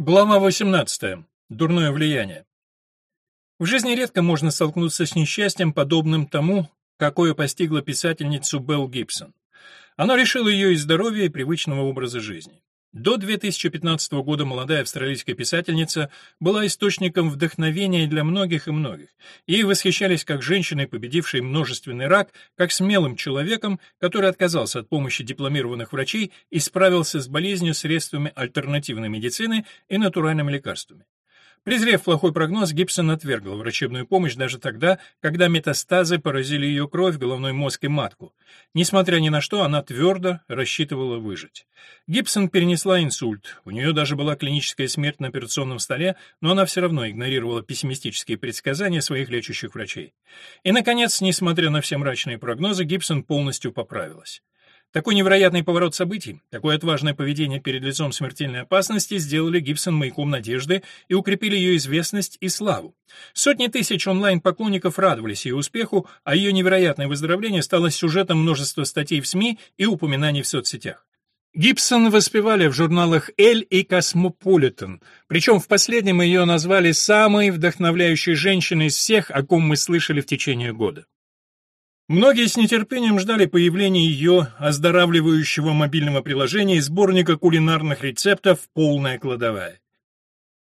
Глава 18. Дурное влияние. В жизни редко можно столкнуться с несчастьем, подобным тому, какое постигло писательницу Белл Гибсон. Оно решило ее и здоровье, и привычного образа жизни. До 2015 года молодая австралийская писательница была источником вдохновения для многих и многих. Ей восхищались как женщиной, победившей множественный рак, как смелым человеком, который отказался от помощи дипломированных врачей и справился с болезнью средствами альтернативной медицины и натуральными лекарствами. Презрев плохой прогноз, Гибсон отвергла врачебную помощь даже тогда, когда метастазы поразили ее кровь, головной мозг и матку. Несмотря ни на что, она твердо рассчитывала выжить. Гибсон перенесла инсульт, у нее даже была клиническая смерть на операционном столе, но она все равно игнорировала пессимистические предсказания своих лечащих врачей. И, наконец, несмотря на все мрачные прогнозы, Гибсон полностью поправилась. Такой невероятный поворот событий, такое отважное поведение перед лицом смертельной опасности сделали Гибсон маяком надежды и укрепили ее известность и славу. Сотни тысяч онлайн-поклонников радовались ее успеху, а ее невероятное выздоровление стало сюжетом множества статей в СМИ и упоминаний в соцсетях. Гибсон воспевали в журналах «Elle» и «Cosmopolitan», причем в последнем ее назвали самой вдохновляющей женщиной из всех, о ком мы слышали в течение года. Многие с нетерпением ждали появления ее оздоравливающего мобильного приложения и сборника кулинарных рецептов «Полная кладовая».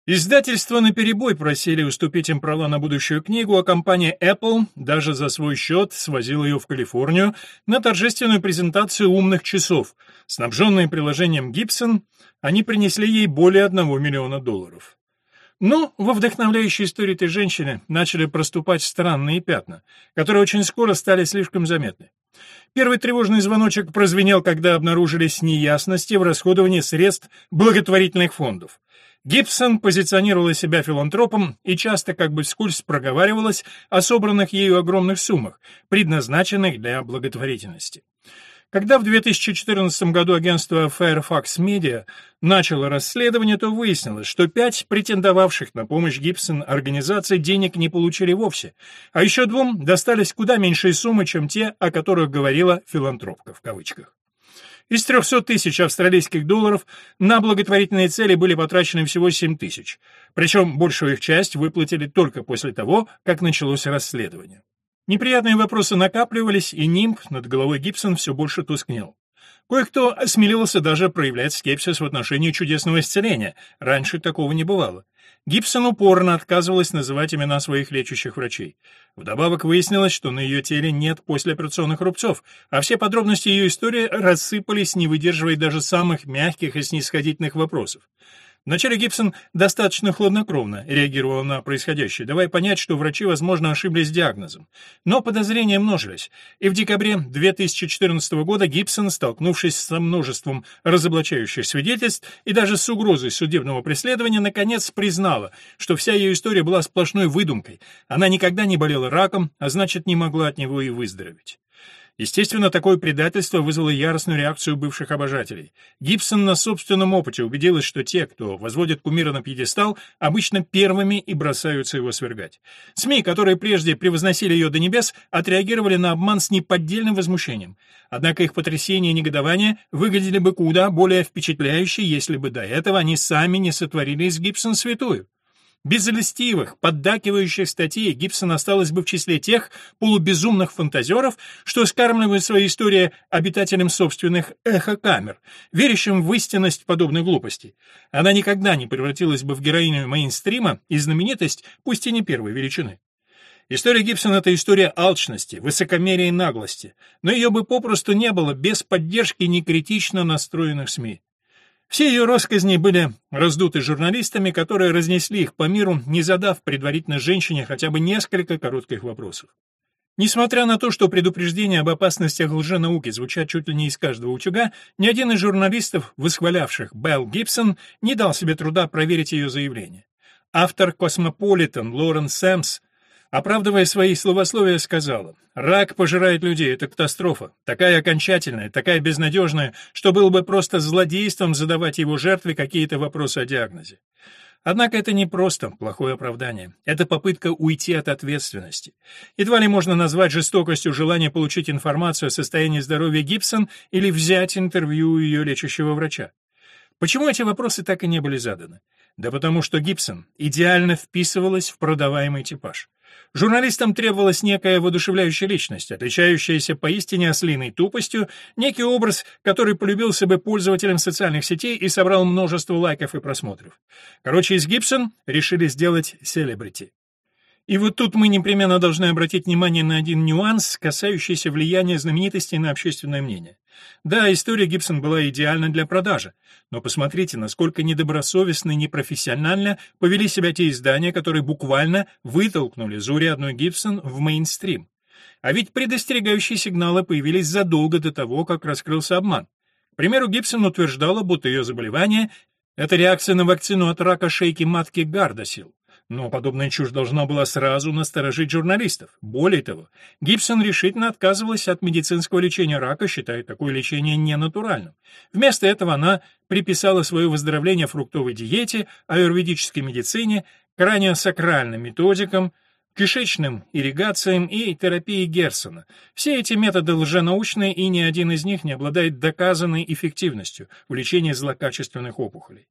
Издательства наперебой просили уступить им права на будущую книгу, а компания Apple даже за свой счет свозила ее в Калифорнию на торжественную презентацию умных часов. Снабженные приложением Gibson, они принесли ей более одного миллиона долларов. Но во вдохновляющей истории этой женщины начали проступать странные пятна, которые очень скоро стали слишком заметны. Первый тревожный звоночек прозвенел, когда обнаружились неясности в расходовании средств благотворительных фондов. Гибсон позиционировала себя филантропом и часто как бы вскользь проговаривалась о собранных ею огромных суммах, предназначенных для благотворительности. Когда в 2014 году агентство Fairfax Media начало расследование, то выяснилось, что пять претендовавших на помощь Гибсон организаций денег не получили вовсе, а еще двум достались куда меньшие суммы, чем те, о которых говорила «филантропка» в кавычках. Из 300 тысяч австралийских долларов на благотворительные цели были потрачены всего 7 тысяч, причем большую их часть выплатили только после того, как началось расследование. Неприятные вопросы накапливались, и нимб над головой Гибсон все больше тускнел. Кое-кто осмелился даже проявлять скепсис в отношении чудесного исцеления. Раньше такого не бывало. Гибсон упорно отказывалась называть имена своих лечащих врачей. Вдобавок выяснилось, что на ее теле нет послеоперационных рубцов, а все подробности ее истории рассыпались, не выдерживая даже самых мягких и снисходительных вопросов. Вначале Гибсон достаточно хладнокровно реагировал на происходящее, давая понять, что врачи, возможно, ошиблись диагнозом. Но подозрения множились, и в декабре 2014 года Гибсон, столкнувшись со множеством разоблачающих свидетельств и даже с угрозой судебного преследования, наконец признала, что вся ее история была сплошной выдумкой. Она никогда не болела раком, а значит, не могла от него и выздороветь. Естественно, такое предательство вызвало яростную реакцию бывших обожателей. Гибсон на собственном опыте убедилась, что те, кто возводит кумира на пьедестал, обычно первыми и бросаются его свергать. СМИ, которые прежде превозносили ее до небес, отреагировали на обман с неподдельным возмущением. Однако их потрясение и негодование выглядели бы куда более впечатляюще, если бы до этого они сами не сотворили из Гибсон святую. Без льстивых, поддакивающих статей Гибсон осталась бы в числе тех полубезумных фантазеров, что скармливают свои истории обитателям собственных эхокамер, верящим в истинность подобной глупости. Она никогда не превратилась бы в героиню мейнстрима и знаменитость, пусть и не первой величины. История Гибсона — это история алчности, высокомерия и наглости, но ее бы попросту не было без поддержки некритично настроенных СМИ. Все ее россказни были раздуты журналистами, которые разнесли их по миру, не задав предварительно женщине хотя бы несколько коротких вопросов. Несмотря на то, что предупреждения об опасностях лженауки звучат чуть ли не из каждого утюга, ни один из журналистов, восхвалявших Белл Гибсон, не дал себе труда проверить ее заявление. Автор «Cosmopolitan» Лорен Сэмс Оправдывая свои славословия, сказала, «Рак пожирает людей, это катастрофа, такая окончательная, такая безнадежная, что было бы просто злодейством задавать его жертве какие-то вопросы о диагнозе». Однако это не просто плохое оправдание, это попытка уйти от ответственности. Едва ли можно назвать жестокостью желание получить информацию о состоянии здоровья Гибсон или взять интервью у ее лечащего врача. Почему эти вопросы так и не были заданы? Да потому что Гибсон идеально вписывалась в продаваемый типаж. Журналистам требовалась некая воодушевляющая личность, отличающаяся поистине ослиной тупостью, некий образ, который полюбился бы пользователям социальных сетей и собрал множество лайков и просмотров. Короче, из Гибсон решили сделать селебрити. И вот тут мы непременно должны обратить внимание на один нюанс, касающийся влияния знаменитостей на общественное мнение. Да, история Гибсон была идеальна для продажи, но посмотрите, насколько недобросовестно и непрофессионально повели себя те издания, которые буквально вытолкнули одной Гибсон в мейнстрим. А ведь предостерегающие сигналы появились задолго до того, как раскрылся обман. К примеру, Гибсон утверждала, будто ее заболевание — это реакция на вакцину от рака шейки матки Гардасил. Но подобная чушь должна была сразу насторожить журналистов. Более того, Гибсон решительно отказывалась от медицинского лечения рака, считая такое лечение ненатуральным. Вместо этого она приписала свое выздоровление фруктовой диете, аюрведической медицине, крайне сакральным методикам, кишечным ирригациям и терапии Герсона. Все эти методы лженаучные, и ни один из них не обладает доказанной эффективностью в лечении злокачественных опухолей.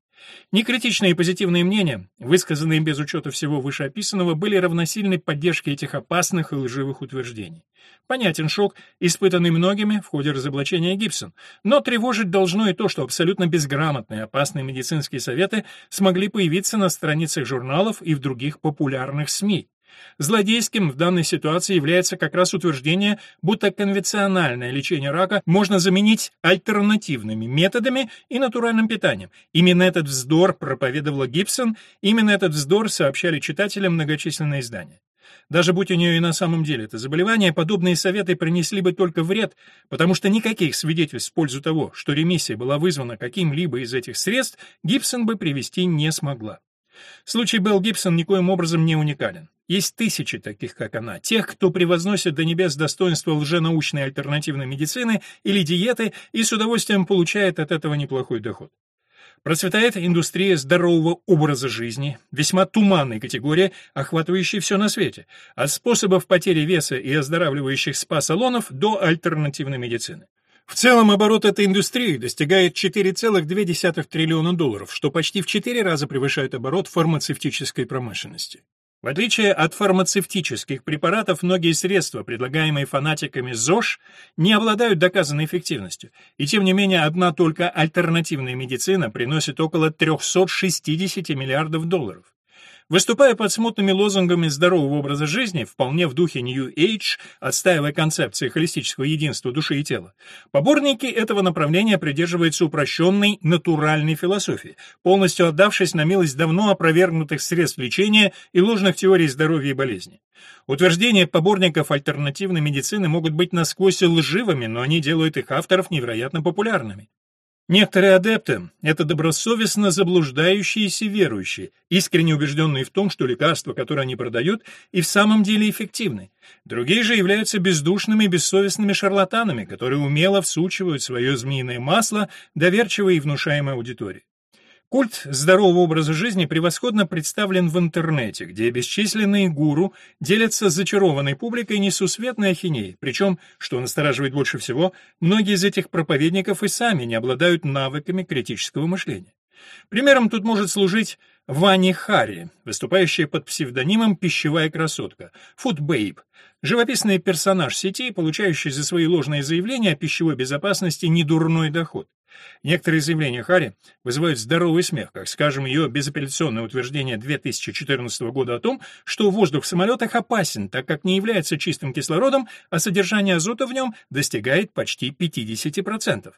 Некритичные и позитивные мнения, высказанные без учета всего вышеописанного, были равносильны поддержке этих опасных и лживых утверждений. Понятен шок, испытанный многими в ходе разоблачения Гибсон, но тревожить должно и то, что абсолютно безграмотные опасные медицинские советы смогли появиться на страницах журналов и в других популярных СМИ. Злодейским в данной ситуации является как раз утверждение, будто конвенциональное лечение рака можно заменить альтернативными методами и натуральным питанием. Именно этот вздор проповедовала Гибсон, именно этот вздор сообщали читателям многочисленные издания. Даже будь у нее и на самом деле это заболевание, подобные советы принесли бы только вред, потому что никаких свидетельств в пользу того, что ремиссия была вызвана каким-либо из этих средств, Гибсон бы привести не смогла. Случай Белл Гибсон никоим образом не уникален. Есть тысячи таких, как она, тех, кто превозносит до небес достоинства лженаучной альтернативной медицины или диеты и с удовольствием получает от этого неплохой доход. Процветает индустрия здорового образа жизни, весьма туманной категория, охватывающей все на свете, от способов потери веса и оздоравливающих спа-салонов до альтернативной медицины. В целом оборот этой индустрии достигает 4,2 триллиона долларов, что почти в 4 раза превышает оборот фармацевтической промышленности. В отличие от фармацевтических препаратов, многие средства, предлагаемые фанатиками ЗОЖ, не обладают доказанной эффективностью, и тем не менее одна только альтернативная медицина приносит около 360 миллиардов долларов. Выступая под смутными лозунгами здорового образа жизни, вполне в духе New Age, отстаивая концепции холистического единства души и тела, поборники этого направления придерживаются упрощенной натуральной философии, полностью отдавшись на милость давно опровергнутых средств лечения и ложных теорий здоровья и болезни. Утверждения поборников альтернативной медицины могут быть насквозь лживыми, но они делают их авторов невероятно популярными. Некоторые адепты — это добросовестно заблуждающиеся верующие, искренне убежденные в том, что лекарства, которые они продают, и в самом деле эффективны. Другие же являются бездушными и бессовестными шарлатанами, которые умело всучивают свое змеиное масло доверчивой и внушаемой аудитории. Культ здорового образа жизни превосходно представлен в интернете, где бесчисленные гуру делятся с зачарованной публикой несусветной ахинеей, причем, что настораживает больше всего, многие из этих проповедников и сами не обладают навыками критического мышления. Примером тут может служить Вани Харри, выступающая под псевдонимом «Пищевая красотка», «Фудбейб», живописный персонаж сети, получающий за свои ложные заявления о пищевой безопасности недурной доход. Некоторые заявления Харри вызывают здоровый смех, как, скажем, ее безапелляционное утверждение 2014 года о том, что воздух в самолетах опасен, так как не является чистым кислородом, а содержание азота в нем достигает почти 50%.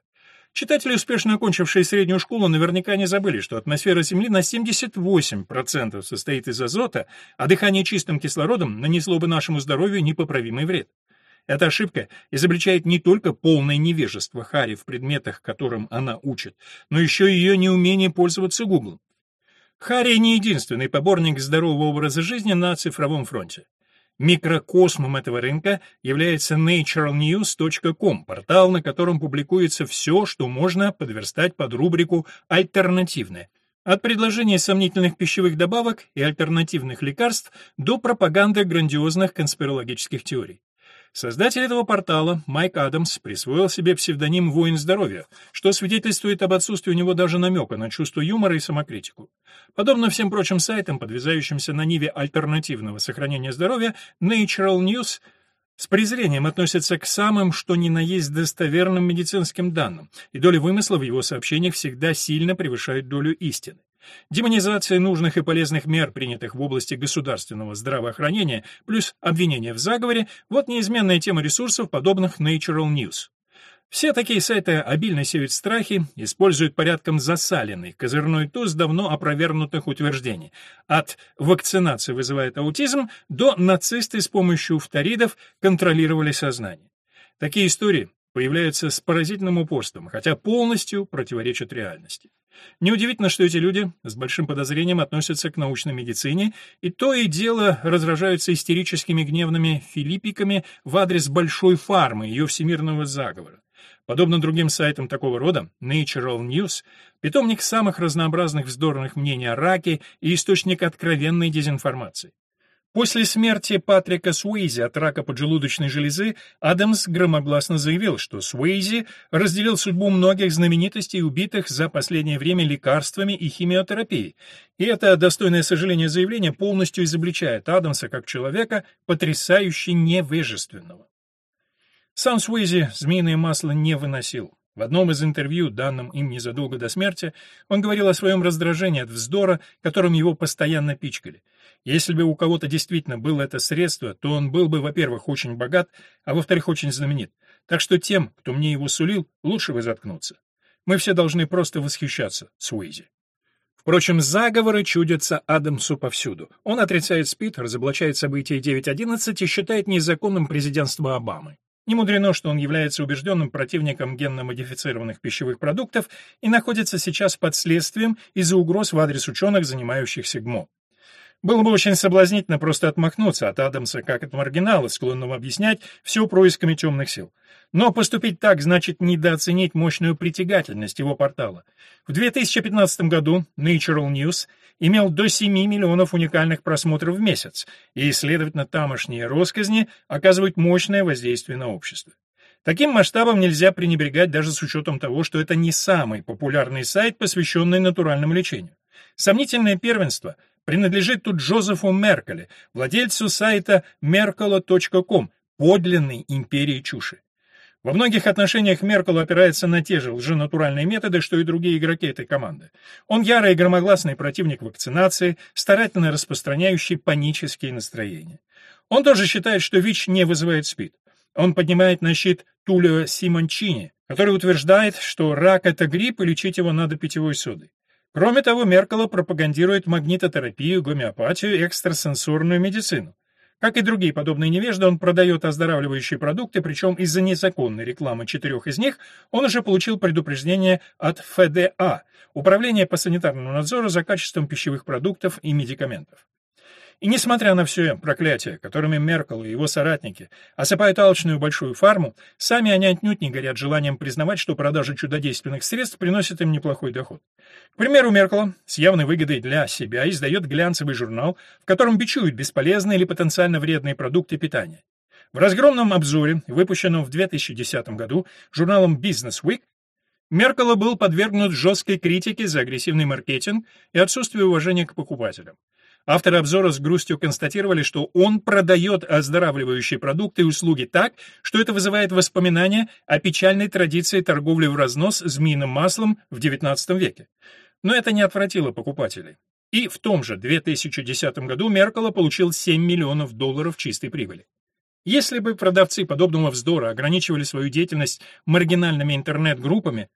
Читатели, успешно окончившие среднюю школу, наверняка не забыли, что атмосфера Земли на 78% состоит из азота, а дыхание чистым кислородом нанесло бы нашему здоровью непоправимый вред. Эта ошибка изобличает не только полное невежество Хари в предметах, которым она учит, но еще и ее неумение пользоваться Гуглом. Хари не единственный поборник здорового образа жизни на цифровом фронте. Микрокосмом этого рынка является naturalnews.com, портал, на котором публикуется все, что можно подверстать под рубрику «Альтернативное», от предложения сомнительных пищевых добавок и альтернативных лекарств до пропаганды грандиозных конспирологических теорий. Создатель этого портала, Майк Адамс, присвоил себе псевдоним «Воин здоровья», что свидетельствует об отсутствии у него даже намека на чувство юмора и самокритику. Подобно всем прочим сайтам, подвязающимся на ниве альтернативного сохранения здоровья, Natural News – с презрением относится к самым, что ни на есть достоверным медицинским данным, и доля вымысла в его сообщениях всегда сильно превышает долю истины. Демонизация нужных и полезных мер, принятых в области государственного здравоохранения, плюс обвинения в заговоре – вот неизменная тема ресурсов, подобных Natural News. Все такие сайты обильно сеют страхи, используют порядком засаленный козырной туз давно опровергнутых утверждений. От «вакцинация вызывает аутизм» до «нацисты с помощью фторидов контролировали сознание». Такие истории появляются с поразительным упорством, хотя полностью противоречат реальности. Неудивительно, что эти люди с большим подозрением относятся к научной медицине и то и дело разражаются истерическими гневными филиппиками в адрес большой фармы, ее всемирного заговора. Подобно другим сайтам такого рода, Natural News — питомник самых разнообразных вздорных мнений о раке и источник откровенной дезинформации. После смерти Патрика Суэйзи от рака поджелудочной железы Адамс громогласно заявил, что Суэйзи разделил судьбу многих знаменитостей, убитых за последнее время лекарствами и химиотерапией. И это достойное сожаления заявление полностью изобличает Адамса как человека, потрясающе невежественного. Сам Суэйзи змеиное масло не выносил. В одном из интервью, данном им незадолго до смерти, он говорил о своем раздражении от вздора, которым его постоянно пичкали. Если бы у кого-то действительно было это средство, то он был бы, во-первых, очень богат, а во-вторых, очень знаменит. Так что тем, кто мне его сулил, лучше бы заткнуться. Мы все должны просто восхищаться Суэйзи. Впрочем, заговоры чудятся Адамсу повсюду. Он отрицает СПИД, разоблачает события 9.11 и считает незаконным президентство Обамы. Не мудрено, что он является убежденным противником генно-модифицированных пищевых продуктов и находится сейчас под следствием из-за угроз в адрес ученых, занимающихся ГМО. Было бы очень соблазнительно просто отмахнуться от Адамса как от маргинала, склонного объяснять все происками темных сил. Но поступить так значит недооценить мощную притягательность его портала. В 2015 году Natural News имел до 7 миллионов уникальных просмотров в месяц, и, следовательно, тамошние росказни оказывают мощное воздействие на общество. Таким масштабом нельзя пренебрегать даже с учетом того, что это не самый популярный сайт, посвященный натуральному лечению. Сомнительное первенство принадлежит тут Джозефу Меркеле, владельцу сайта merkele.com, подлинной империи чуши. Во многих отношениях Меркел опирается на те же лженатуральные методы, что и другие игроки этой команды. Он ярый и громогласный противник вакцинации, старательно распространяющий панические настроения. Он тоже считает, что ВИЧ не вызывает СПИД. Он поднимает на щит Тулио Симончини, который утверждает, что рак — это грипп и лечить его надо питьевой содой. Кроме того, Меркела пропагандирует магнитотерапию, гомеопатию экстрасенсорную медицину. Как и другие подобные невежды, он продает оздоравливающие продукты, причем из-за незаконной рекламы четырех из них он уже получил предупреждение от ФДА, Управления по санитарному надзору за качеством пищевых продуктов и медикаментов. И несмотря на все проклятия, которыми Меркел и его соратники осыпают алчную большую фарму, сами они отнюдь не горят желанием признавать, что продажа чудодейственных средств приносит им неплохой доход. К примеру, Меркел с явной выгодой для себя издает глянцевый журнал, в котором бичуют бесполезные или потенциально вредные продукты питания. В разгромном обзоре, выпущенном в 2010 году журналом Business Week, Меркела был подвергнут жесткой критике за агрессивный маркетинг и отсутствие уважения к покупателям. Авторы обзора с грустью констатировали, что он продает оздоравливающие продукты и услуги так, что это вызывает воспоминания о печальной традиции торговли в разнос змеиным маслом в XIX веке. Но это не отвратило покупателей. И в том же 2010 году Меркела получил 7 миллионов долларов чистой прибыли. Если бы продавцы подобного вздора ограничивали свою деятельность маргинальными интернет-группами,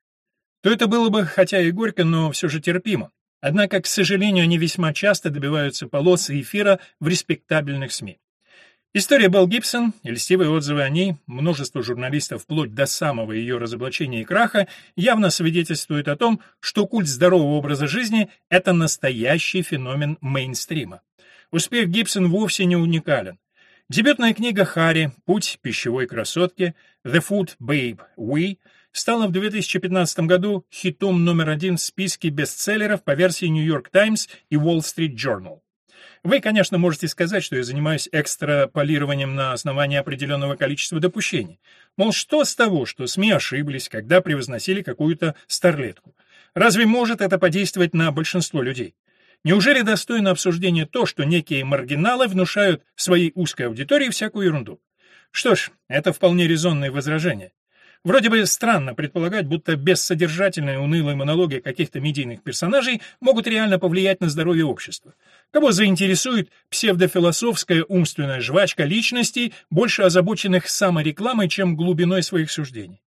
то это было бы, хотя и горько, но все же терпимо. Однако, к сожалению, они весьма часто добиваются полос и эфира в респектабельных СМИ. История Белл Гибсон и льстивые отзывы о ней, множество журналистов вплоть до самого ее разоблачения и краха, явно свидетельствуют о том, что культ здорового образа жизни – это настоящий феномен мейнстрима. Успех Гибсон вовсе не уникален. Дебютная книга Харри «Путь пищевой красотки» «The Food Babe We» стала в 2015 году хитом номер один в списке бестселлеров по версии New York Times и Wall Street Journal. Вы, конечно, можете сказать, что я занимаюсь экстраполированием на основании определенного количества допущений. Мол, что с того, что СМИ ошиблись, когда превозносили какую-то старлетку? Разве может это подействовать на большинство людей? Неужели достойно обсуждения то, что некие маргиналы внушают своей узкой аудитории всякую ерунду? Что ж, это вполне резонное возражение. Вроде бы странно предполагать, будто бессодержательные унылые монологи каких-то медийных персонажей могут реально повлиять на здоровье общества. Кого заинтересует псевдофилософская умственная жвачка личностей, больше озабоченных саморекламой, чем глубиной своих суждений?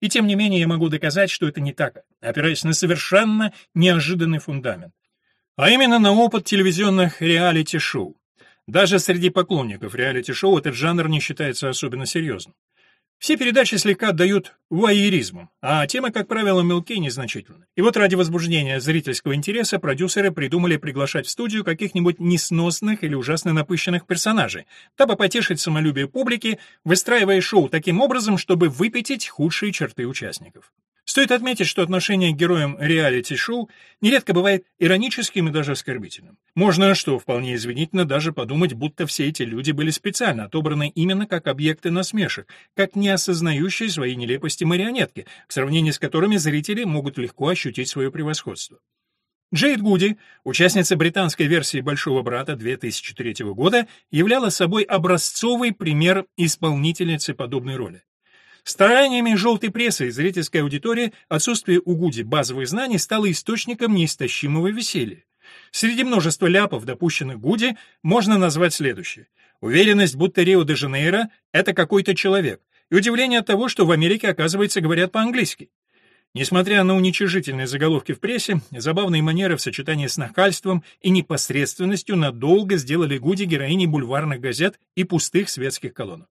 И тем не менее я могу доказать, что это не так, опираясь на совершенно неожиданный фундамент. А именно на опыт телевизионных реалити-шоу. Даже среди поклонников реалити-шоу этот жанр не считается особенно серьезным. Все передачи слегка отдают вуайеризму, а темы, как правило, мелкие и незначительны. И вот ради возбуждения зрительского интереса продюсеры придумали приглашать в студию каких-нибудь несносных или ужасно напыщенных персонажей, дабы потешить самолюбие публики, выстраивая шоу таким образом, чтобы выпятить худшие черты участников. Стоит отметить, что отношение к героям реалити-шоу нередко бывает ироническим и даже оскорбительным. Можно, что вполне извинительно, даже подумать, будто все эти люди были специально отобраны именно как объекты насмешек, как не осознающие своей нелепости марионетки, в сравнении с которыми зрители могут легко ощутить свое превосходство. Джейд Гуди, участница британской версии «Большого брата» 2003 года, являла собой образцовый пример исполнительницы подобной роли. Стараниями желтой прессы и зрительской аудитории отсутствие у Гуди базовых знаний стало источником неистощимого веселья. Среди множества ляпов, допущенных Гуди, можно назвать следующее. Уверенность, будто Рио-де-Жанейро — это какой-то человек, и удивление от того, что в Америке, оказывается, говорят по-английски. Несмотря на уничижительные заголовки в прессе, забавные манеры в сочетании с нахальством и непосредственностью надолго сделали Гуди героиней бульварных газет и пустых светских колонок.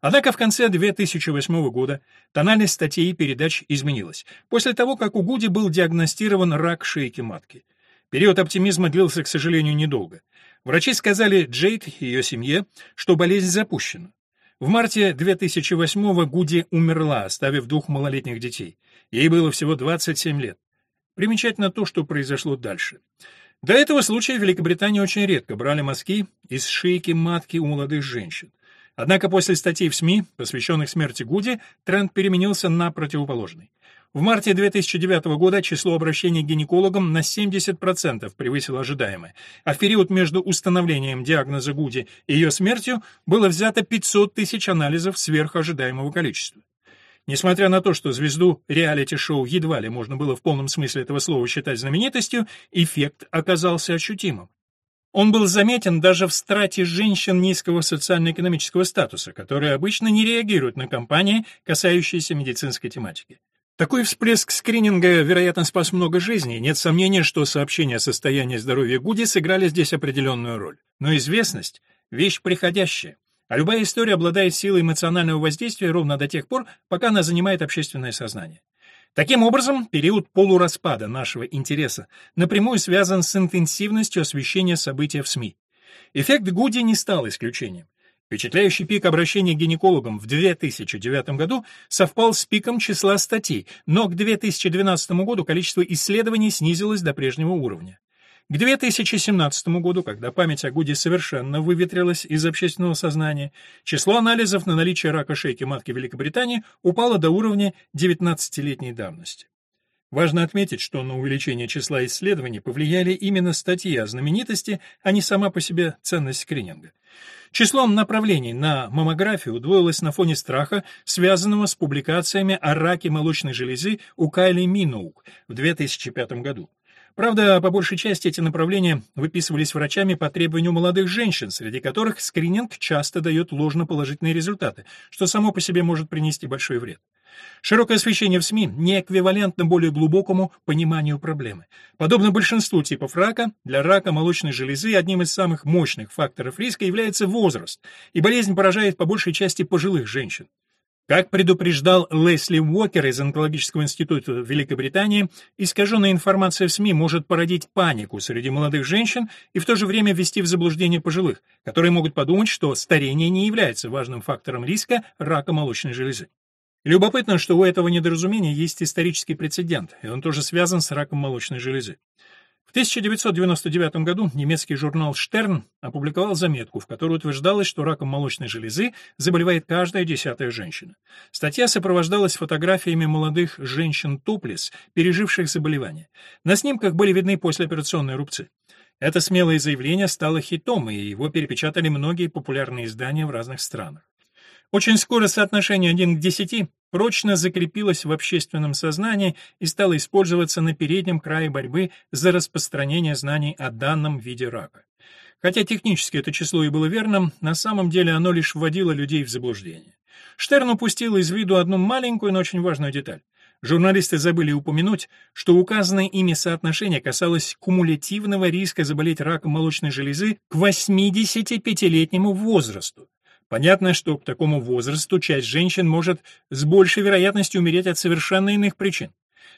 Однако в конце 2008 года тональность статей и передач изменилась, после того, как у Гуди был диагностирован рак шейки матки. Период оптимизма длился, к сожалению, недолго. Врачи сказали Джейд и ее семье, что болезнь запущена. В марте 2008 Гуди умерла, оставив двух малолетних детей. Ей было всего 27 лет. Примечательно то, что произошло дальше. До этого случая в Великобритании очень редко брали мазки из шейки матки у молодых женщин. Однако после статей в СМИ, посвященных смерти Гуди, тренд переменился на противоположный. В марте 2009 года число обращений к гинекологам на 70% превысило ожидаемое, а в период между установлением диагноза Гуди и ее смертью было взято 500 тысяч анализов сверх ожидаемого количества. Несмотря на то, что звезду реалити-шоу едва ли можно было в полном смысле этого слова считать знаменитостью, эффект оказался ощутимым. Он был заметен даже в страте женщин низкого социально-экономического статуса, которые обычно не реагируют на кампании, касающиеся медицинской тематики. Такой всплеск скрининга, вероятно, спас много жизней, нет сомнения, что сообщения о состоянии здоровья Гуди сыграли здесь определенную роль. Но известность — вещь приходящая, а любая история обладает силой эмоционального воздействия ровно до тех пор, пока она занимает общественное сознание. Таким образом, период полураспада нашего интереса напрямую связан с интенсивностью освещения события в СМИ. Эффект Гуди не стал исключением. Впечатляющий пик обращений к гинекологам в 2009 году совпал с пиком числа статей, но к 2012 году количество исследований снизилось до прежнего уровня. К 2017 году, когда память о Гуде совершенно выветрилась из общественного сознания, число анализов на наличие рака шейки матки Великобритании упало до уровня 19-летней давности. Важно отметить, что на увеличение числа исследований повлияли именно статьи о знаменитости, а не сама по себе ценность скрининга. Число направлений на маммографию удвоилось на фоне страха, связанного с публикациями о раке молочной железы у Кайли Миноук в 2005 году. Правда, по большей части эти направления выписывались врачами по требованию молодых женщин, среди которых скрининг часто дает ложноположительные результаты, что само по себе может принести большой вред. Широкое освещение в СМИ не эквивалентно более глубокому пониманию проблемы. Подобно большинству типов рака, для рака молочной железы одним из самых мощных факторов риска является возраст, и болезнь поражает по большей части пожилых женщин. Как предупреждал Лесли Уокер из Онкологического института Великобритании, искаженная информация в СМИ может породить панику среди молодых женщин и в то же время ввести в заблуждение пожилых, которые могут подумать, что старение не является важным фактором риска рака молочной железы. Любопытно, что у этого недоразумения есть исторический прецедент, и он тоже связан с раком молочной железы. В 1999 году немецкий журнал «Штерн» опубликовал заметку, в которой утверждалось, что раком молочной железы заболевает каждая десятая женщина. Статья сопровождалась фотографиями молодых женщин-топлес, переживших заболевание. На снимках были видны послеоперационные рубцы. Это смелое заявление стало хитом, и его перепечатали многие популярные издания в разных странах. Очень скоро соотношение 1 к 10 прочно закрепилось в общественном сознании и стало использоваться на переднем крае борьбы за распространение знаний о данном виде рака. Хотя технически это число и было верным, на самом деле оно лишь вводило людей в заблуждение. Штерн упустил из виду одну маленькую, но очень важную деталь. Журналисты забыли упомянуть, что указанное ими соотношение касалось кумулятивного риска заболеть раком молочной железы к 85-летнему возрасту. Понятно, что к такому возрасту часть женщин может с большей вероятностью умереть от совершенно иных причин.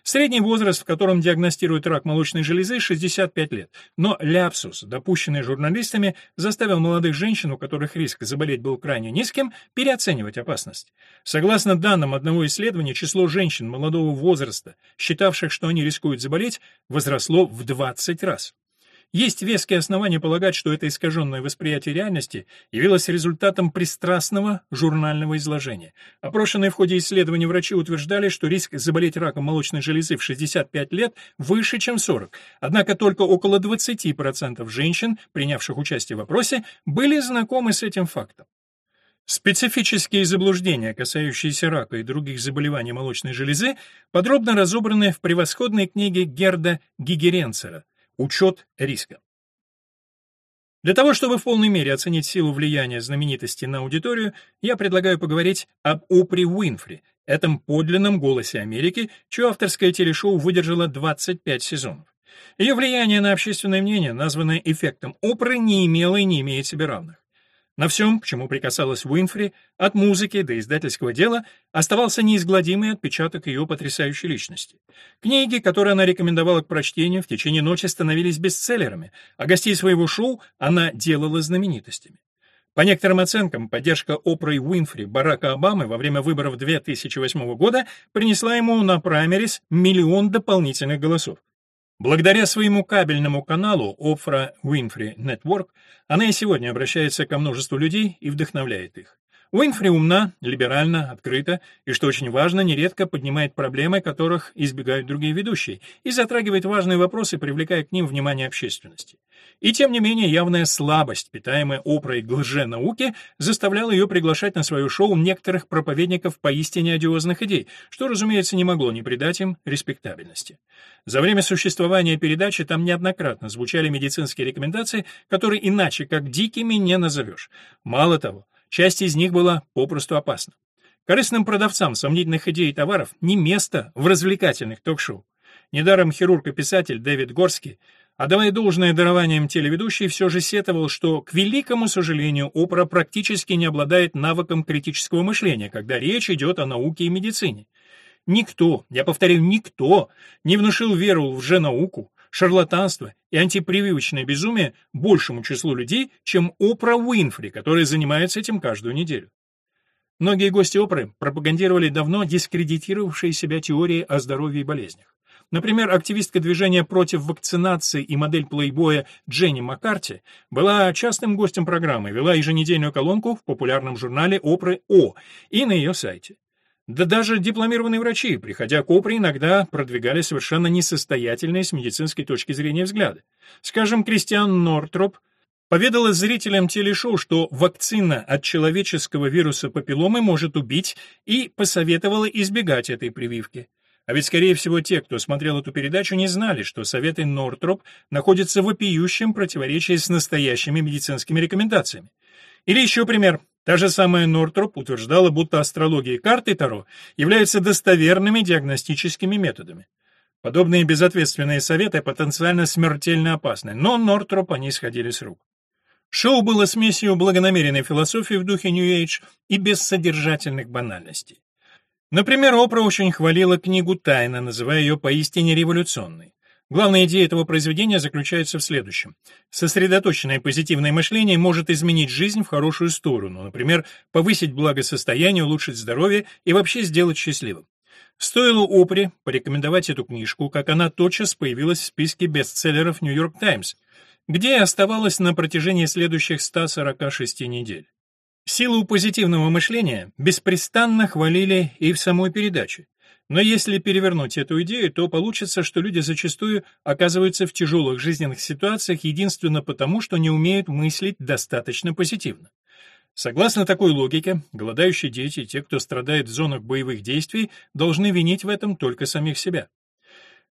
Средний возраст, в котором диагностируют рак молочной железы, 65 лет. Но ляпсус, допущенный журналистами, заставил молодых женщин, у которых риск заболеть был крайне низким, переоценивать опасность. Согласно данным одного исследования, число женщин молодого возраста, считавших, что они рискуют заболеть, возросло в 20 раз. Есть веские основания полагать, что это искаженное восприятие реальности явилось результатом пристрастного журнального изложения. Опрошенные в ходе исследования врачи утверждали, что риск заболеть раком молочной железы в 65 лет выше, чем 40. Однако только около 20% женщин, принявших участие в опросе, были знакомы с этим фактом. Специфические заблуждения, касающиеся рака и других заболеваний молочной железы, подробно разобраны в превосходной книге Герда Гигеренцера Учет риска. Для того, чтобы в полной мере оценить силу влияния знаменитости на аудиторию, я предлагаю поговорить об Опри Уинфри, этом подлинном голосе Америки, чье авторское телешоу выдержало 25 сезонов. Ее влияние на общественное мнение, названное эффектом Опры, не имело и не имеет себе равных. На всем, к чему прикасалась Уинфри, от музыки до издательского дела, оставался неизгладимый отпечаток ее потрясающей личности. Книги, которые она рекомендовала к прочтению, в течение ночи становились бестселлерами, а гостей своего шоу она делала знаменитостями. По некоторым оценкам, поддержка Опрой Уинфри Барака Обамы во время выборов 2008 года принесла ему на праймерис миллион дополнительных голосов. Благодаря своему кабельному каналу Oprah Winfrey Network она и сегодня обращается ко множеству людей и вдохновляет их. Уинфри умна, либеральна, открыта и, что очень важно, нередко поднимает проблемы, которых избегают другие ведущие, и затрагивает важные вопросы, привлекая к ним внимание общественности. И тем не менее, явная слабость, питаемая опрой к лженауке, заставляла ее приглашать на свое шоу некоторых проповедников поистине одиозных идей, что, разумеется, не могло не придать им респектабельности. За время существования передачи там неоднократно звучали медицинские рекомендации, которые иначе как дикими не назовешь. Мало того, Часть из них была попросту опасна. Корыстным продавцам сомнительных идей и товаров не место в развлекательных ток-шоу. Недаром хирург и писатель Дэвид Горский, отдавая должное дарованием телеведущий, все же сетовал, что, к великому сожалению, Опра практически не обладает навыком критического мышления, когда речь идет о науке и медицине. Никто, я повторяю, никто не внушил веру в лженауку, шарлатанство и антипрививочное безумие большему числу людей, чем Опра Уинфри, которая занимается этим каждую неделю. Многие гости Опры пропагандировали давно дискредитировавшие себя теории о здоровье и болезнях. Например, активистка движения против вакцинации и модель плейбоя Дженни Маккарти была частым гостем программы, вела еженедельную колонку в популярном журнале Опры О и на ее сайте. Да даже дипломированные врачи, приходя к ОПРе, иногда продвигали совершенно несостоятельные с медицинской точки зрения взгляды. Скажем, Кристиан Нортроп поведала зрителям телешоу, что вакцина от человеческого вируса папилломы может убить, и посоветовала избегать этой прививки. А ведь, скорее всего, те, кто смотрел эту передачу, не знали, что советы Нортроп находятся в вопиющем противоречии с настоящими медицинскими рекомендациями. Или еще пример. Та же самая Нортроп утверждала, будто астрология и карты Таро являются достоверными диагностическими методами. Подобные безответственные советы потенциально смертельно опасны, но Нортроп они сходили с рук. Шоу было смесью благонамеренной философии в духе Age и бессодержательных банальностей. Например, Опра очень хвалила книгу «Тайна», называя ее поистине революционной. Главная идея этого произведения заключается в следующем. Сосредоточенное позитивное мышление может изменить жизнь в хорошую сторону, например, повысить благосостояние, улучшить здоровье и вообще сделать счастливым. Стоило Опре порекомендовать эту книжку, как она тотчас появилась в списке бестселлеров «Нью-Йорк Таймс», где оставалась на протяжении следующих 146 недель. Силу позитивного мышления беспрестанно хвалили и в самой передаче. Но если перевернуть эту идею, то получится, что люди зачастую оказываются в тяжелых жизненных ситуациях единственно потому, что не умеют мыслить достаточно позитивно. Согласно такой логике, голодающие дети и те, кто страдает в зонах боевых действий, должны винить в этом только самих себя.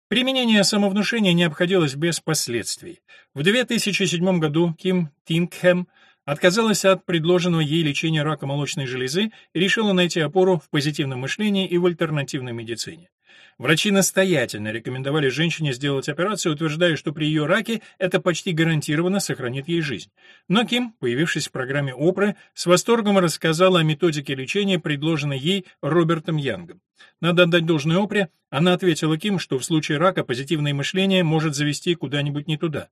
Применение самовнушения не обходилось без последствий. В 2007 году Ким Тингхэм отказалась от предложенного ей лечения рака молочной железы и решила найти опору в позитивном мышлении и в альтернативной медицине. Врачи настоятельно рекомендовали женщине сделать операцию, утверждая, что при ее раке это почти гарантированно сохранит ей жизнь. Но Ким, появившись в программе Опры, с восторгом рассказала о методике лечения, предложенной ей Робертом Янгом. Надо отдать должное Опре, она ответила Ким, что в случае рака позитивное мышление может завести куда-нибудь не туда.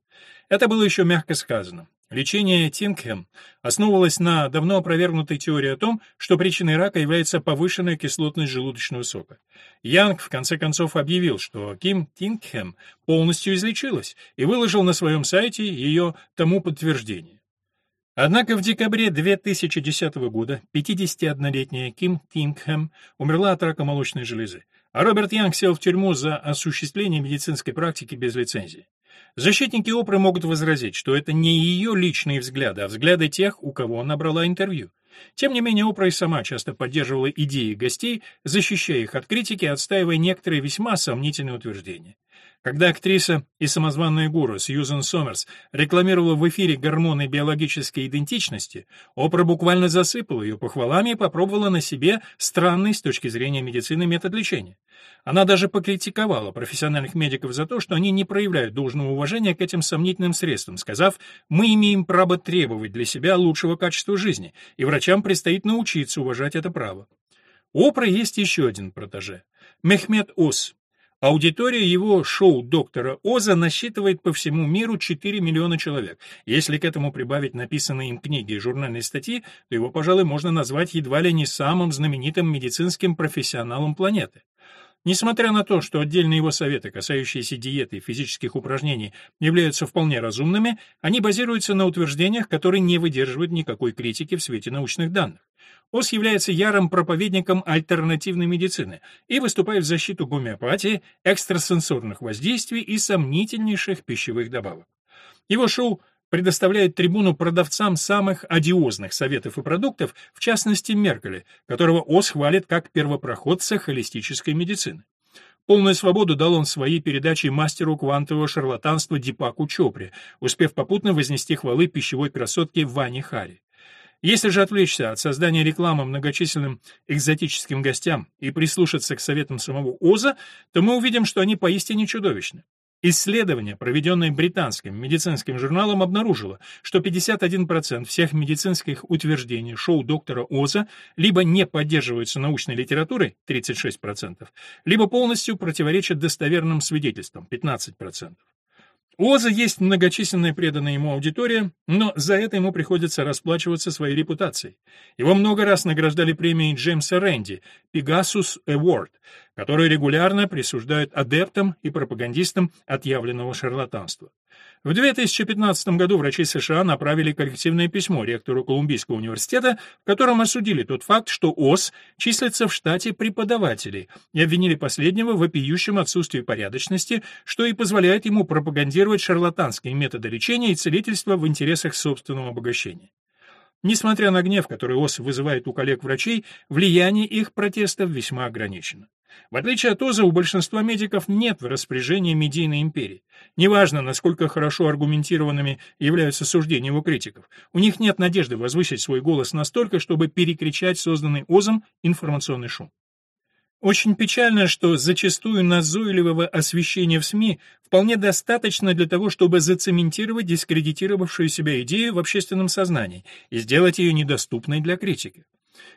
Это было еще мягко сказано. Лечение Тингхэм основывалось на давно опровергнутой теории о том, что причиной рака является повышенная кислотность желудочного сока. Янг в конце концов объявил, что Ким Тингхэм полностью излечилась и выложил на своем сайте ее тому подтверждение. Однако в декабре 2010 года 51-летняя Ким Тингхэм умерла от рака молочной железы, а Роберт Янг сел в тюрьму за осуществление медицинской практики без лицензии. Защитники Опры могут возразить, что это не ее личные взгляды, а взгляды тех, у кого она брала интервью. Тем не менее, Опра и сама часто поддерживала идеи гостей, защищая их от критики, отстаивая некоторые весьма сомнительные утверждения. Когда актриса и самозванная гуру Сьюзен Сомерс рекламировала в эфире гормоны биологической идентичности, Опра буквально засыпала ее похвалами и попробовала на себе странный с точки зрения медицины метод лечения. Она даже покритиковала профессиональных медиков за то, что они не проявляют должного уважения к этим сомнительным средствам, сказав, мы имеем право требовать для себя лучшего качества жизни, и врачам предстоит научиться уважать это право. У Опры есть еще один протеже – Мехмед Ос, Аудитория его шоу «Доктора Оза» насчитывает по всему миру 4 миллиона человек. Если к этому прибавить написанные им книги и журнальные статьи, то его, пожалуй, можно назвать едва ли не самым знаменитым медицинским профессионалом планеты. Несмотря на то, что отдельные его советы, касающиеся диеты и физических упражнений, являются вполне разумными, они базируются на утверждениях, которые не выдерживают никакой критики в свете научных данных. ОС является ярым проповедником альтернативной медицины и выступает в защиту гомеопатии, экстрасенсорных воздействий и сомнительнейших пищевых добавок. Его шоу предоставляет трибуну продавцам самых одиозных советов и продуктов, в частности Меркеле, которого ОС хвалит как первопроходца холистической медицины. Полную свободу дал он своей передаче мастеру квантового шарлатанства Дипаку Чопре, успев попутно вознести хвалы пищевой красотке Ване Хари. Если же отвлечься от создания рекламы многочисленным экзотическим гостям и прислушаться к советам самого Оза, то мы увидим, что они поистине чудовищны. Исследование, проведенное британским медицинским журналом, обнаружило, что 51% всех медицинских утверждений шоу доктора Оза либо не поддерживаются научной литературой 36%, либо полностью противоречат достоверным свидетельствам 15%. У Оза есть многочисленная преданная ему аудитория, но за это ему приходится расплачиваться своей репутацией. Его много раз награждали премией Джеймса Рэнди Pegasus Award, которую регулярно присуждают адептам и пропагандистам отъявленного шарлатанства. В 2015 году врачи США направили коллективное письмо ректору Колумбийского университета, в котором осудили тот факт, что ОС числится в штате преподавателей, и обвинили последнего в вопиющем отсутствии порядочности, что и позволяет ему пропагандировать шарлатанские методы лечения и целительства в интересах собственного обогащения. Несмотря на гнев, который ОС вызывает у коллег-врачей, влияние их протестов весьма ограничено. В отличие от ОЗа, у большинства медиков нет в распоряжении медийной империи. Неважно, насколько хорошо аргументированными являются суждения его критиков, у них нет надежды возвысить свой голос настолько, чтобы перекричать созданный ОЗом информационный шум. Очень печально, что зачастую назойливого освещения в СМИ вполне достаточно для того, чтобы зацементировать дискредитировавшую себя идею в общественном сознании и сделать ее недоступной для критики.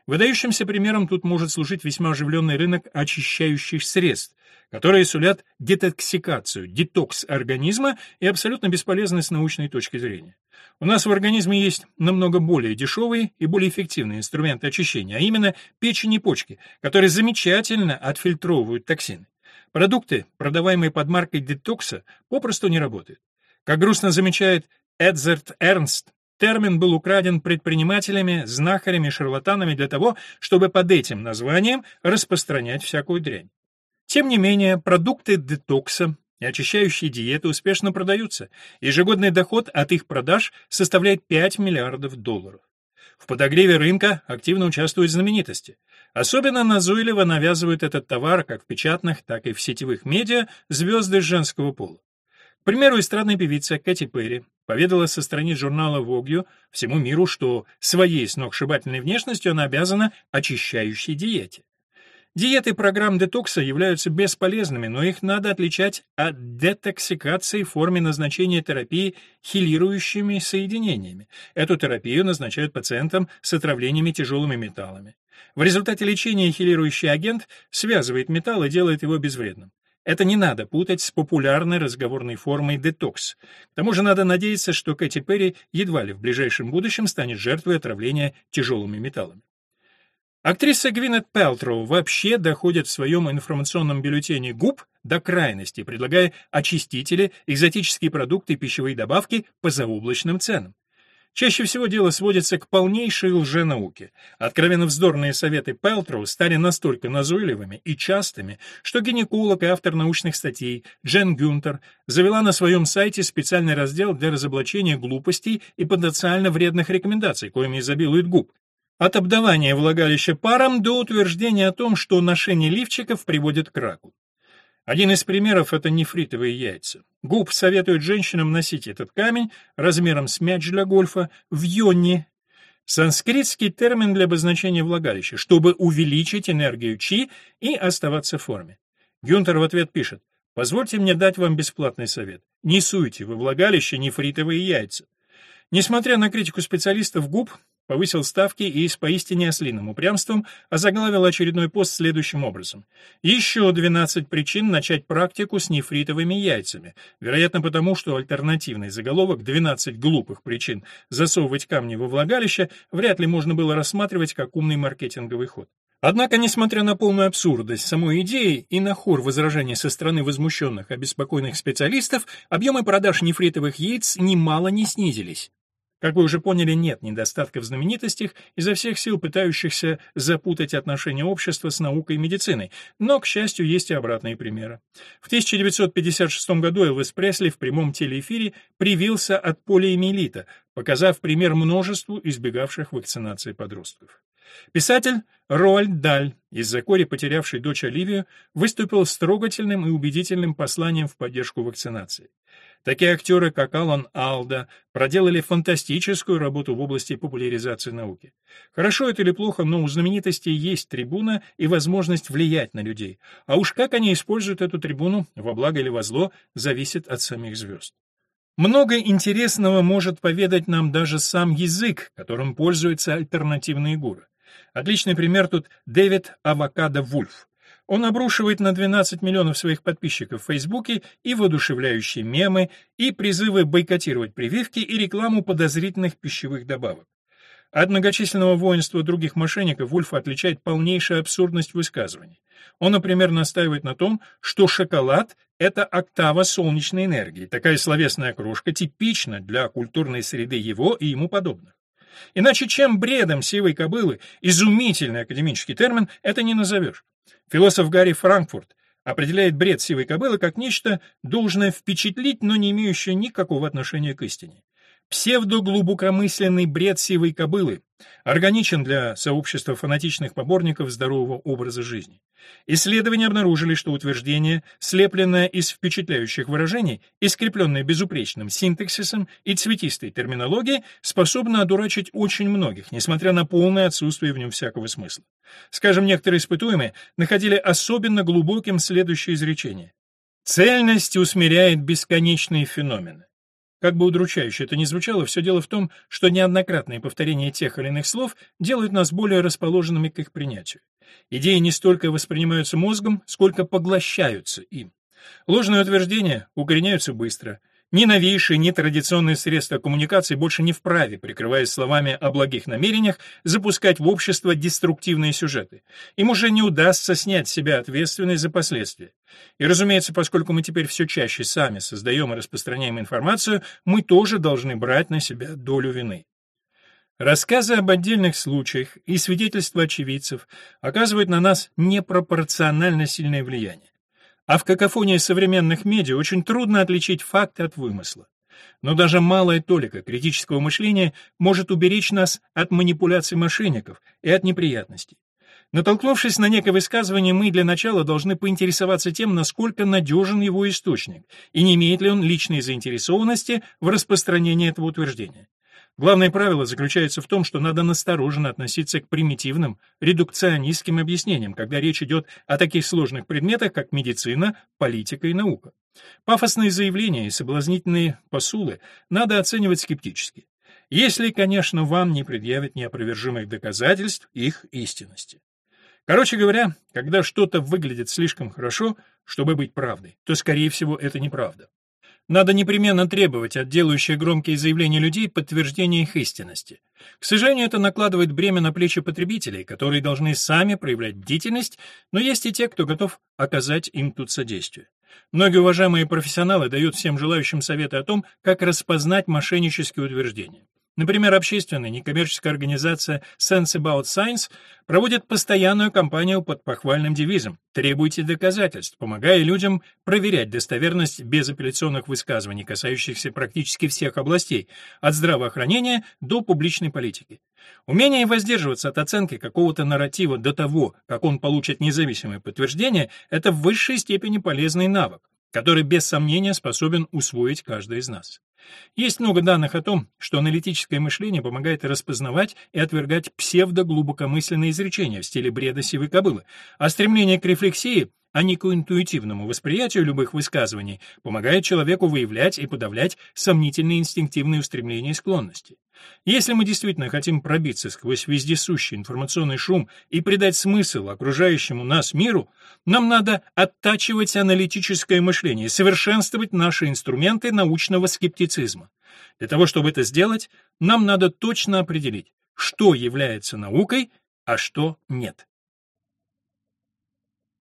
Выдающимся примером тут может служить весьма оживленный рынок очищающих средств, которые сулят детоксикацию, детокс организма и абсолютно бесполезны с научной точки зрения. У нас в организме есть намного более дешевые и более эффективные инструменты очищения, а именно печень и почки, которые замечательно отфильтровывают токсины. Продукты, продаваемые под маркой детокса, попросту не работают. Как грустно замечает Эдзерт Эрнст, термин был украден предпринимателями, знахарями, шарлатанами для того, чтобы под этим названием распространять всякую дрянь. Тем не менее, продукты детокса и очищающие диеты успешно продаются. Ежегодный доход от их продаж составляет 5 миллиардов долларов. В подогреве рынка активно участвуют знаменитости. Особенно назойливо навязывают этот товар как в печатных, так и в сетевых медиа звезды женского пола. К примеру, эстрадная певица Кэти Перри поведала со страниц журнала Vogue всему миру, что своей сногсшибательной внешностью она обязана очищающей диете. Диеты программ детокса являются бесполезными, но их надо отличать от детоксикации в форме назначения терапии хилирующими соединениями. Эту терапию назначают пациентам с отравлениями тяжелыми металлами. В результате лечения хилирующий агент связывает металл и делает его безвредным. Это не надо путать с популярной разговорной формой детокс. К тому же надо надеяться, что Кэти Перри едва ли в ближайшем будущем станет жертвой отравления тяжелыми металлами. Актриса Гвинет Пелтроу вообще доходит в своем информационном бюллетене губ до крайности, предлагая очистители, экзотические продукты и пищевые добавки по заоблачным ценам. Чаще всего дело сводится к полнейшей лженауке. Откровенно вздорные советы Пелтроу стали настолько назойливыми и частыми, что гинеколог и автор научных статей Джен Гюнтер завела на своем сайте специальный раздел для разоблачения глупостей и потенциально вредных рекомендаций, коими изобилует губ. От обдавания влагалища паром до утверждения о том, что ношение лифчиков приводит к раку. Один из примеров — это нефритовые яйца. Губ советует женщинам носить этот камень размером с мяч для гольфа в йоне, санскритский термин для обозначения влагалища, чтобы увеличить энергию чи и оставаться в форме. Гюнтер в ответ пишет, «Позвольте мне дать вам бесплатный совет. Не суйте во влагалище нефритовые яйца». Несмотря на критику специалистов губ, повысил ставки и с поистине ослиным упрямством озаглавил очередной пост следующим образом. Еще 12 причин начать практику с нефритовыми яйцами, вероятно потому, что альтернативный заголовок «12 глупых причин засовывать камни во влагалище» вряд ли можно было рассматривать как умный маркетинговый ход. Однако, несмотря на полную абсурдность самой идеи и на хор возражений со стороны возмущенных, обеспокоенных специалистов, объемы продаж нефритовых яиц немало не снизились. Как вы уже поняли, нет недостатка в знаменитостях, изо всех сил пытающихся запутать отношения общества с наукой и медициной, но, к счастью, есть и обратные примеры. В 1956 году Элвис Пресли в прямом телеэфире привился от полиэмиелита, показав пример множеству избегавших вакцинации подростков. Писатель Роальд Даль, из-за кори потерявший дочь Оливию, выступил с трогательным и убедительным посланием в поддержку вакцинации. Такие актеры, как Алан Алда, проделали фантастическую работу в области популяризации науки. Хорошо это или плохо, но у знаменитостей есть трибуна и возможность влиять на людей. А уж как они используют эту трибуну, во благо или во зло, зависит от самих звезд. Много интересного может поведать нам даже сам язык, которым пользуются альтернативные гуры. Отличный пример тут Дэвид Авокадо Вульф. Он обрушивает на 12 миллионов своих подписчиков в Фейсбуке и воодушевляющие мемы, и призывы бойкотировать прививки и рекламу подозрительных пищевых добавок. От многочисленного воинства других мошенников Вульфа отличает полнейшая абсурдность высказываний. Он, например, настаивает на том, что шоколад — это октава солнечной энергии, такая словесная крошка типична для культурной среды его и ему подобных. Иначе чем бредом сивой кобылы, изумительный академический термин, это не назовешь. Философ Гарри Франкфурт определяет бред сивой кобылы как нечто, должное впечатлить, но не имеющее никакого отношения к истине. Псевдоглубокомысленный бред сивой кобылы органичен для сообщества фанатичных поборников здорового образа жизни. Исследования обнаружили, что утверждение, слепленное из впечатляющих выражений и скрепленное безупречным синтаксисом и цветистой терминологией, способно одурачить очень многих, несмотря на полное отсутствие в нем всякого смысла. Скажем, некоторые испытуемые находили особенно глубоким следующее изречение. Цельность усмиряет бесконечные феномены. Как бы удручающе это ни звучало, все дело в том, что неоднократное повторение тех или иных слов делают нас более расположенными к их принятию. Идеи не столько воспринимаются мозгом, сколько поглощаются им. Ложные утверждения укореняются быстро – ни новейшие, ни традиционные средства коммуникации больше не вправе, прикрываясь словами о благих намерениях, запускать в общество деструктивные сюжеты. Им уже не удастся снять с себя ответственность за последствия. И, разумеется, поскольку мы теперь все чаще сами создаем и распространяем информацию, мы тоже должны брать на себя долю вины. Рассказы об отдельных случаях и свидетельства очевидцев оказывают на нас непропорционально сильное влияние. А в какофонии современных медиа очень трудно отличить факты от вымысла. Но даже малая толика критического мышления может уберечь нас от манипуляций мошенников и от неприятностей. Натолкнувшись на некое высказывание, мы для начала должны поинтересоваться тем, насколько надежен его источник, и не имеет ли он личной заинтересованности в распространении этого утверждения. Главное правило заключается в том, что надо настороженно относиться к примитивным, редукционистским объяснениям, когда речь идет о таких сложных предметах, как медицина, политика и наука. Пафосные заявления и соблазнительные посулы надо оценивать скептически. Если, конечно, вам не предъявят неопровержимых доказательств их истинности. Короче говоря, когда что-то выглядит слишком хорошо, чтобы быть правдой, то, скорее всего, это неправда. Надо непременно требовать от делающих громкие заявления людей подтверждения их истинности. К сожалению, это накладывает бремя на плечи потребителей, которые должны сами проявлять бдительность, но есть и те, кто готов оказать им тут содействие. Многие уважаемые профессионалы дают всем желающим советы о том, как распознать мошеннические утверждения. Например, общественная некоммерческая организация Sense About Science проводит постоянную кампанию под похвальным девизом «Требуйте доказательств», помогая людям проверять достоверность безапелляционных высказываний, касающихся практически всех областей, от здравоохранения до публичной политики. Умение воздерживаться от оценки какого-то нарратива до того, как он получит независимое подтверждение, это в высшей степени полезный навык, который без сомнения способен усвоить каждый из нас. Есть много данных о том, что аналитическое мышление помогает распознавать и отвергать псевдоглубокомысленные изречения в стиле бреда сивой кобылы, а стремление к рефлексии – а не к интуитивному восприятию любых высказываний, помогает человеку выявлять и подавлять сомнительные инстинктивные устремления и склонности. Если мы действительно хотим пробиться сквозь вездесущий информационный шум и придать смысл окружающему нас миру, нам надо оттачивать аналитическое мышление, совершенствовать наши инструменты научного скептицизма. Для того, чтобы это сделать, нам надо точно определить, что является наукой, а что нет.